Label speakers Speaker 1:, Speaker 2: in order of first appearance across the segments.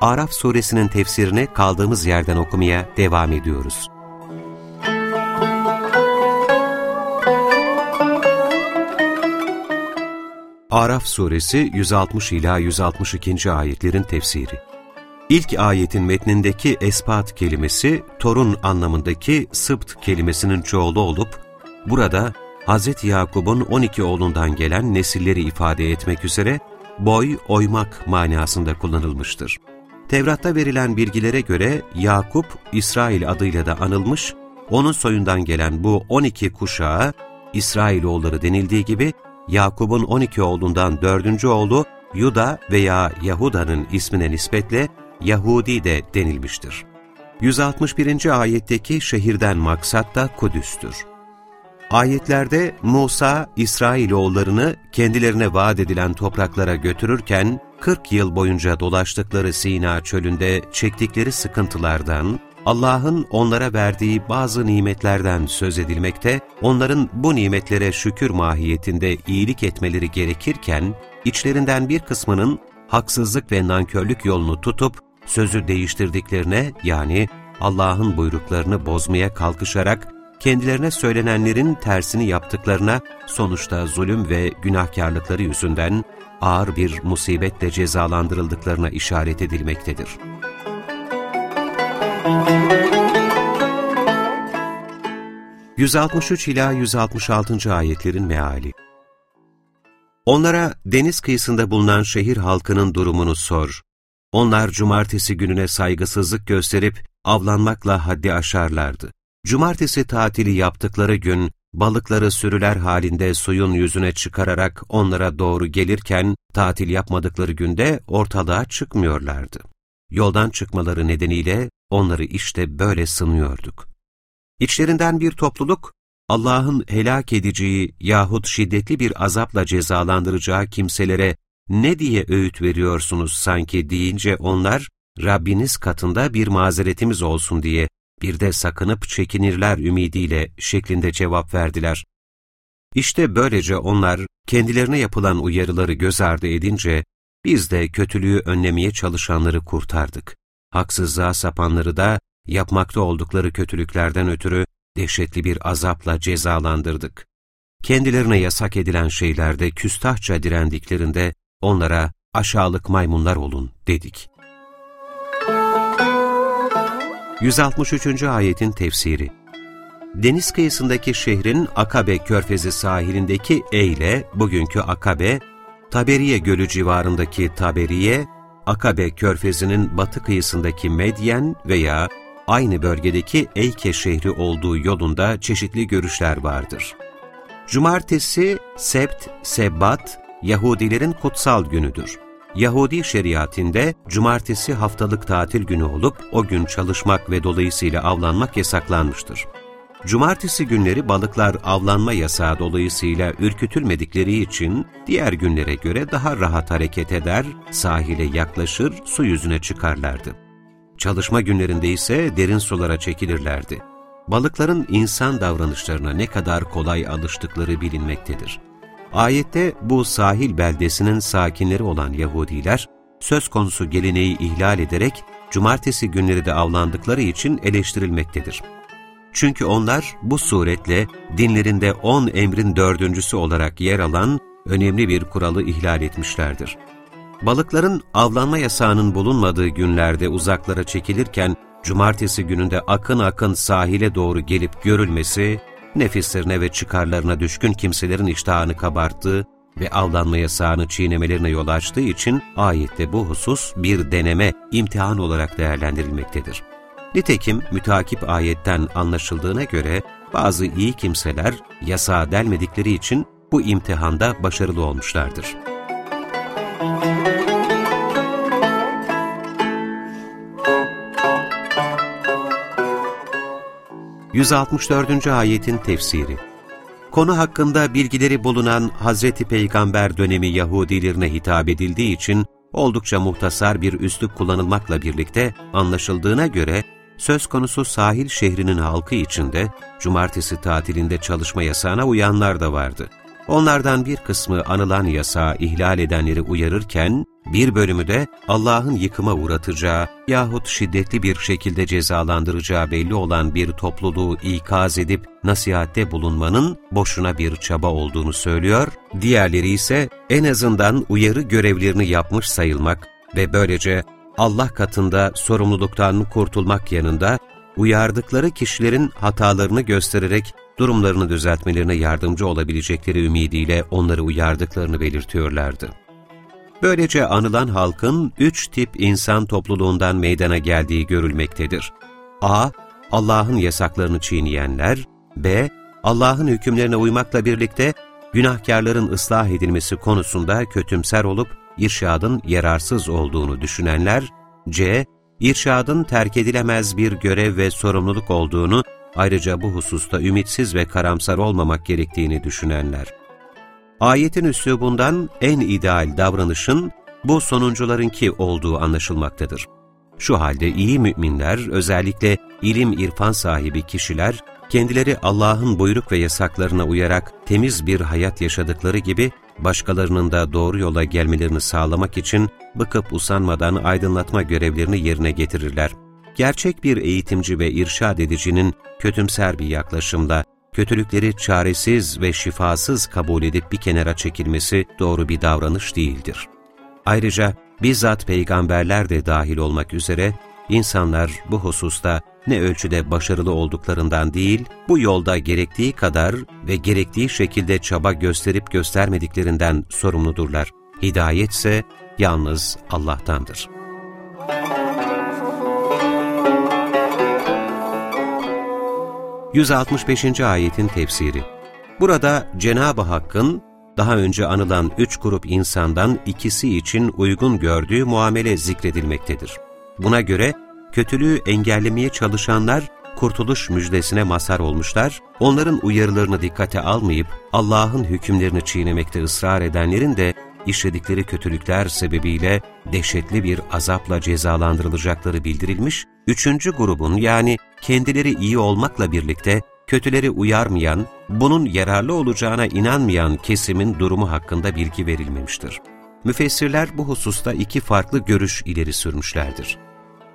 Speaker 1: Araf suresinin tefsirini kaldığımız yerden okumaya devam ediyoruz. Araf suresi 160 ila 162. ayetlerin tefsiri. İlk ayetin metnindeki espat kelimesi torun anlamındaki sıbt kelimesinin çoğulu olup burada Hz. Yakub'un 12 oğlundan gelen nesilleri ifade etmek üzere boy, oymak manasında kullanılmıştır. Tevrat'ta verilen bilgilere göre Yakup, İsrail adıyla da anılmış, onun soyundan gelen bu 12 kuşağa İsrailoğulları denildiği gibi Yakup'un 12 oğlundan dördüncü oğlu Yuda veya Yahuda'nın ismine nispetle Yahudi de denilmiştir. 161. ayetteki şehirden maksat da Kudüs'tür. Ayetlerde Musa, İsrailoğullarını kendilerine vaat edilen topraklara götürürken, 40 yıl boyunca dolaştıkları Sina çölünde çektikleri sıkıntılardan, Allah'ın onlara verdiği bazı nimetlerden söz edilmekte, onların bu nimetlere şükür mahiyetinde iyilik etmeleri gerekirken, içlerinden bir kısmının haksızlık ve nankörlük yolunu tutup, sözü değiştirdiklerine yani Allah'ın buyruklarını bozmaya kalkışarak, kendilerine söylenenlerin tersini yaptıklarına, sonuçta zulüm ve günahkarlıkları yüzünden ağır bir musibetle cezalandırıldıklarına işaret edilmektedir. 163 ila 166. ayetlerin meali Onlara deniz kıyısında bulunan şehir halkının durumunu sor. Onlar cumartesi gününe saygısızlık gösterip avlanmakla haddi aşarlardı. Cumartesi tatili yaptıkları gün balıkları sürüler halinde suyun yüzüne çıkararak onlara doğru gelirken tatil yapmadıkları günde ortalığa çıkmıyorlardı. Yoldan çıkmaları nedeniyle onları işte böyle sınıyorduk. İçlerinden bir topluluk, Allah'ın helak edeceği yahut şiddetli bir azapla cezalandıracağı kimselere ne diye öğüt veriyorsunuz sanki deyince onlar, Rabbiniz katında bir mazeretimiz olsun diye bir de sakınıp çekinirler ümidiyle şeklinde cevap verdiler. İşte böylece onlar kendilerine yapılan uyarıları göz ardı edince biz de kötülüğü önlemeye çalışanları kurtardık. Haksızlığa sapanları da yapmakta oldukları kötülüklerden ötürü dehşetli bir azapla cezalandırdık. Kendilerine yasak edilen şeylerde küstahça direndiklerinde onlara aşağılık maymunlar olun dedik. 163. ayetin tefsiri Deniz kıyısındaki şehrin Akabe körfezi sahilindeki Eyle, bugünkü Akabe, Taberiye Gölü civarındaki Taberiye, Akabe körfezinin batı kıyısındaki Medyen veya aynı bölgedeki Eyke şehri olduğu yolunda çeşitli görüşler vardır. Cumartesi, Sebt, Sebbat, Yahudilerin kutsal günüdür. Yahudi şeriatinde cumartesi haftalık tatil günü olup o gün çalışmak ve dolayısıyla avlanmak yasaklanmıştır. Cumartesi günleri balıklar avlanma yasağı dolayısıyla ürkütülmedikleri için diğer günlere göre daha rahat hareket eder, sahile yaklaşır, su yüzüne çıkarlardı. Çalışma günlerinde ise derin sulara çekilirlerdi. Balıkların insan davranışlarına ne kadar kolay alıştıkları bilinmektedir. Ayette bu sahil beldesinin sakinleri olan Yahudiler, söz konusu geleneği ihlal ederek cumartesi günleri de avlandıkları için eleştirilmektedir. Çünkü onlar bu suretle dinlerinde on emrin dördüncüsü olarak yer alan önemli bir kuralı ihlal etmişlerdir. Balıkların avlanma yasağının bulunmadığı günlerde uzaklara çekilirken, cumartesi gününde akın akın sahile doğru gelip görülmesi, nefislerine ve çıkarlarına düşkün kimselerin iştahını kabarttığı ve avlanma yasağını çiğnemelerine yol açtığı için ayette bu husus bir deneme, imtihan olarak değerlendirilmektedir. Nitekim mütakip ayetten anlaşıldığına göre bazı iyi kimseler yasağa delmedikleri için bu imtihanda başarılı olmuşlardır. 164. ayetin tefsiri Konu hakkında bilgileri bulunan Hazreti Peygamber dönemi Yahudilerine hitap edildiği için oldukça muhtasar bir üslup kullanılmakla birlikte anlaşıldığına göre söz konusu sahil şehrinin halkı içinde cumartesi tatilinde çalışma yasağına uyanlar da vardı. Onlardan bir kısmı anılan yasağı ihlal edenleri uyarırken, bir bölümü de Allah'ın yıkıma uğratacağı yahut şiddetli bir şekilde cezalandıracağı belli olan bir topluluğu ikaz edip nasihatte bulunmanın boşuna bir çaba olduğunu söylüyor, diğerleri ise en azından uyarı görevlerini yapmış sayılmak ve böylece Allah katında sorumluluktan kurtulmak yanında uyardıkları kişilerin hatalarını göstererek durumlarını düzeltmelerine yardımcı olabilecekleri ümidiyle onları uyardıklarını belirtiyorlardı. Böylece anılan halkın üç tip insan topluluğundan meydana geldiği görülmektedir. A. Allah'ın yasaklarını çiğneyenler, B. Allah'ın hükümlerine uymakla birlikte günahkarların ıslah edilmesi konusunda kötümser olup irşadın yararsız olduğunu düşünenler, C. İrşadın terk edilemez bir görev ve sorumluluk olduğunu, ayrıca bu hususta ümitsiz ve karamsar olmamak gerektiğini düşünenler. Ayetin üslubundan en ideal davranışın bu sonuncularınki olduğu anlaşılmaktadır. Şu halde iyi müminler, özellikle ilim irfan sahibi kişiler, kendileri Allah'ın buyruk ve yasaklarına uyarak temiz bir hayat yaşadıkları gibi, başkalarının da doğru yola gelmelerini sağlamak için bıkıp usanmadan aydınlatma görevlerini yerine getirirler. Gerçek bir eğitimci ve irşad edicinin kötümser bir yaklaşımda, kötülükleri çaresiz ve şifasız kabul edip bir kenara çekilmesi doğru bir davranış değildir. Ayrıca bizzat peygamberler de dahil olmak üzere insanlar bu hususta ne ölçüde başarılı olduklarından değil, bu yolda gerektiği kadar ve gerektiği şekilde çaba gösterip göstermediklerinden sorumludurlar. Hidayet ise yalnız Allah'tandır. ...165. ayetin tefsiri Burada Cenab-ı Hakk'ın daha önce anılan üç grup insandan ikisi için uygun gördüğü muamele zikredilmektedir. Buna göre kötülüğü engellemeye çalışanlar kurtuluş müjdesine mazhar olmuşlar, onların uyarılarını dikkate almayıp Allah'ın hükümlerini çiğnemekte ısrar edenlerin de işledikleri kötülükler sebebiyle dehşetli bir azapla cezalandırılacakları bildirilmiş, üçüncü grubun yani kendileri iyi olmakla birlikte kötüleri uyarmayan, bunun yararlı olacağına inanmayan kesimin durumu hakkında bilgi verilmemiştir. Müfessirler bu hususta iki farklı görüş ileri sürmüşlerdir.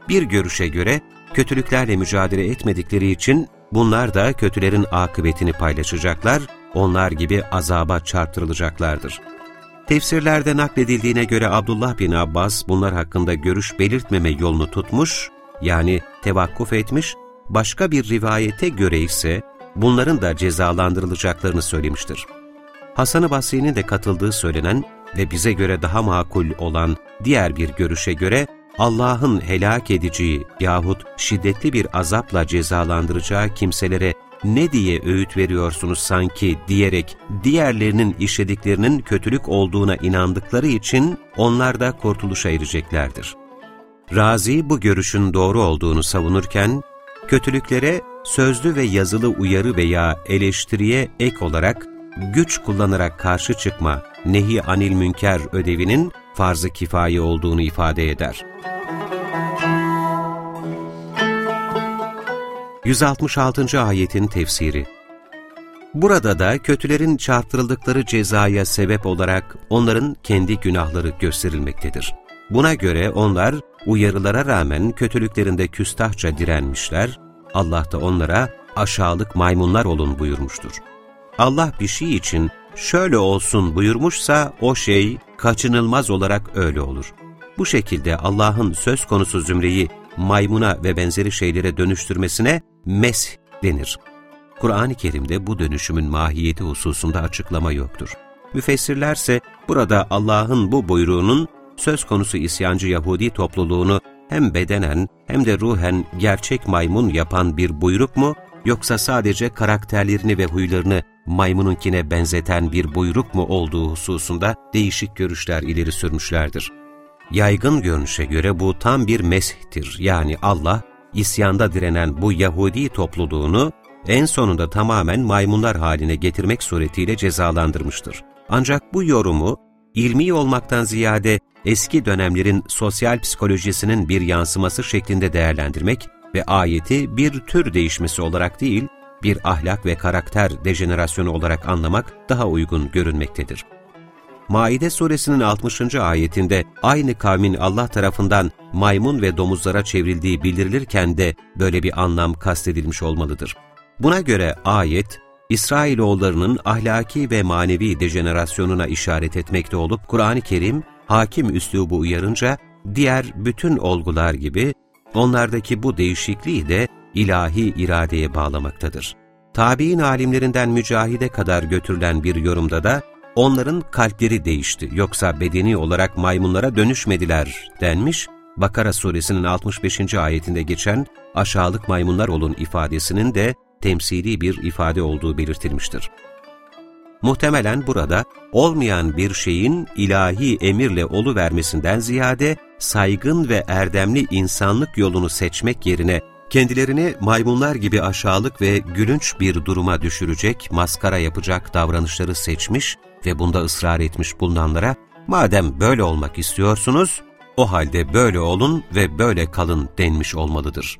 Speaker 1: Bir görüşe göre kötülüklerle mücadele etmedikleri için bunlar da kötülerin akıbetini paylaşacaklar, onlar gibi azaba çarptırılacaklardır. Tefsirlerde nakledildiğine göre Abdullah bin Abbas bunlar hakkında görüş belirtmeme yolunu tutmuş, yani tevakkuf etmiş, başka bir rivayete göre ise bunların da cezalandırılacaklarını söylemiştir. Hasan-ı Basri'nin de katıldığı söylenen ve bize göre daha makul olan diğer bir görüşe göre Allah'ın helak edeceği yahut şiddetli bir azapla cezalandıracağı kimselere ne diye öğüt veriyorsunuz sanki diyerek diğerlerinin işlediklerinin kötülük olduğuna inandıkları için onlar da kurtuluşa ereceklerdir. Razi bu görüşün doğru olduğunu savunurken, kötülüklere sözlü ve yazılı uyarı veya eleştiriye ek olarak güç kullanarak karşı çıkma, nehi anil münker ödevinin farz-ı kifaye olduğunu ifade eder. 166. ayetin tefsiri Burada da kötülerin çarptırıldıkları cezaya sebep olarak onların kendi günahları gösterilmektedir. Buna göre onlar uyarılara rağmen kötülüklerinde küstahça direnmişler, Allah da onlara aşağılık maymunlar olun buyurmuştur. Allah bir şey için şöyle olsun buyurmuşsa o şey kaçınılmaz olarak öyle olur. Bu şekilde Allah'ın söz konusu zümreyi maymuna ve benzeri şeylere dönüştürmesine mesh denir. Kur'an-ı Kerim'de bu dönüşümün mahiyeti hususunda açıklama yoktur. Müfessirlerse burada Allah'ın bu buyruğunun söz konusu isyancı Yahudi topluluğunu hem bedenen hem de ruhen gerçek maymun yapan bir buyruk mu, yoksa sadece karakterlerini ve huylarını maymununkine benzeten bir buyruk mu olduğu hususunda değişik görüşler ileri sürmüşlerdir. Yaygın görünüşe göre bu tam bir mesihtir. Yani Allah, isyanda direnen bu Yahudi topluluğunu en sonunda tamamen maymunlar haline getirmek suretiyle cezalandırmıştır. Ancak bu yorumu, ilmi olmaktan ziyade eski dönemlerin sosyal psikolojisinin bir yansıması şeklinde değerlendirmek ve ayeti bir tür değişmesi olarak değil, bir ahlak ve karakter dejenerasyonu olarak anlamak daha uygun görünmektedir. Maide suresinin 60. ayetinde aynı kavmin Allah tarafından maymun ve domuzlara çevrildiği bildirilirken de böyle bir anlam kastedilmiş olmalıdır. Buna göre ayet, İsrailoğullarının ahlaki ve manevi dejenerasyonuna işaret etmekte olup Kur'an-ı Kerim hakim üslubu uyarınca diğer bütün olgular gibi onlardaki bu değişikliği de ilahi iradeye bağlamaktadır. Tabi'in alimlerinden mücahide kadar götürülen bir yorumda da onların kalpleri değişti yoksa bedeni olarak maymunlara dönüşmediler denmiş, Bakara suresinin 65. ayetinde geçen aşağılık maymunlar olun ifadesinin de temsili bir ifade olduğu belirtilmiştir. Muhtemelen burada olmayan bir şeyin ilahi emirle olu vermesinden ziyade saygın ve erdemli insanlık yolunu seçmek yerine kendilerini maymunlar gibi aşağılık ve gülünç bir duruma düşürecek, maskara yapacak davranışları seçmiş ve bunda ısrar etmiş bulunanlara, madem böyle olmak istiyorsunuz, o halde böyle olun ve böyle kalın denmiş olmalıdır.